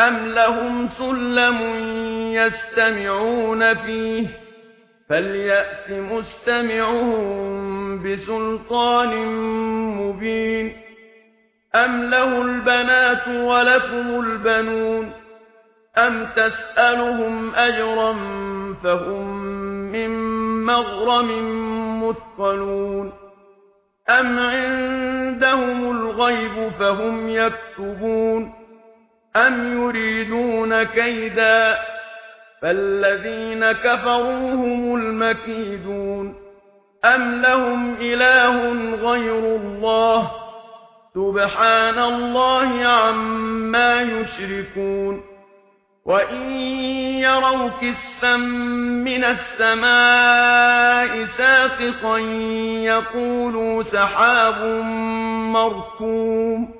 أَمْ لَهُمْ سُلَّمٌ يَسْتَمِعُونَ فِيهِ فَلْيَأْتِ مُسْتَمِعُهُمْ بِسُلْطَانٍ مُبِينٍ أَمْ لَهُ الْبَنَاتُ وَلَكُمُ الْبَنُونَ أَمْ تَسْأَلُهُمْ أَجْرًا فَهُمْ مِنْ مَغْرَمٍ مُثْقَلُونَ أَمْ عِندَهُمُ الْغَيْبُ فَهُمْ يَكْتُبُونَ أَمْ يُرِيدُونَ كَيْدًا فَالَّذِينَ كَفَرُوا هُمُ الْمَكِيدُونَ أَمْ لَهُمْ إِلَٰهٌ غَيْرُ اللَّهِ سُبْحَانَ اللَّهِ عَمَّا يُشْرِكُونَ وَإِن يَرَوْا كِسْفًا مِنَ السَّمَاءِ سَاقِطًا يَقُولُوا سَحَابٌ مَّرْكُومٌ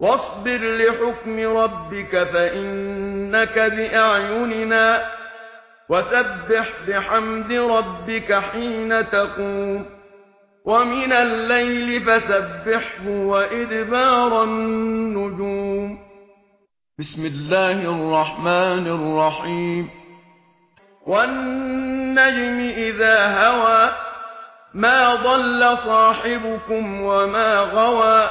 واصبر لحكم ربك فإنك بأعيننا وسبح بحمد ربك حين تقوم ومن الليل فسبحه وإدبار النجوم بسم الله الرحمن الرحيم والنجم إذا هوى ما ضل صاحبكم وما غوى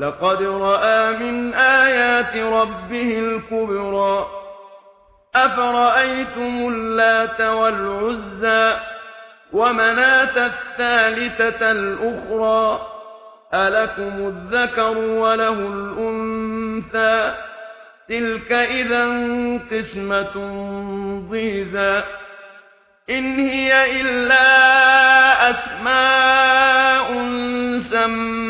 لقد رأى من آيات ربه الكبرى. أفرأيتم اللات والعزى ومنات الثالثة الأخرى؟ ألكم الذكر وله الأنثى؟ تلك إذا قسمة ضيزى. إن هي إلا أسماء سمى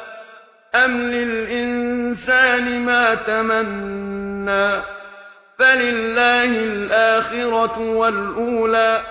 أَمْ لِلْإِنْسَانِ مَا تَمَنَّى فَلِلَّهِ الْآخِرَةُ وَالْأُولَى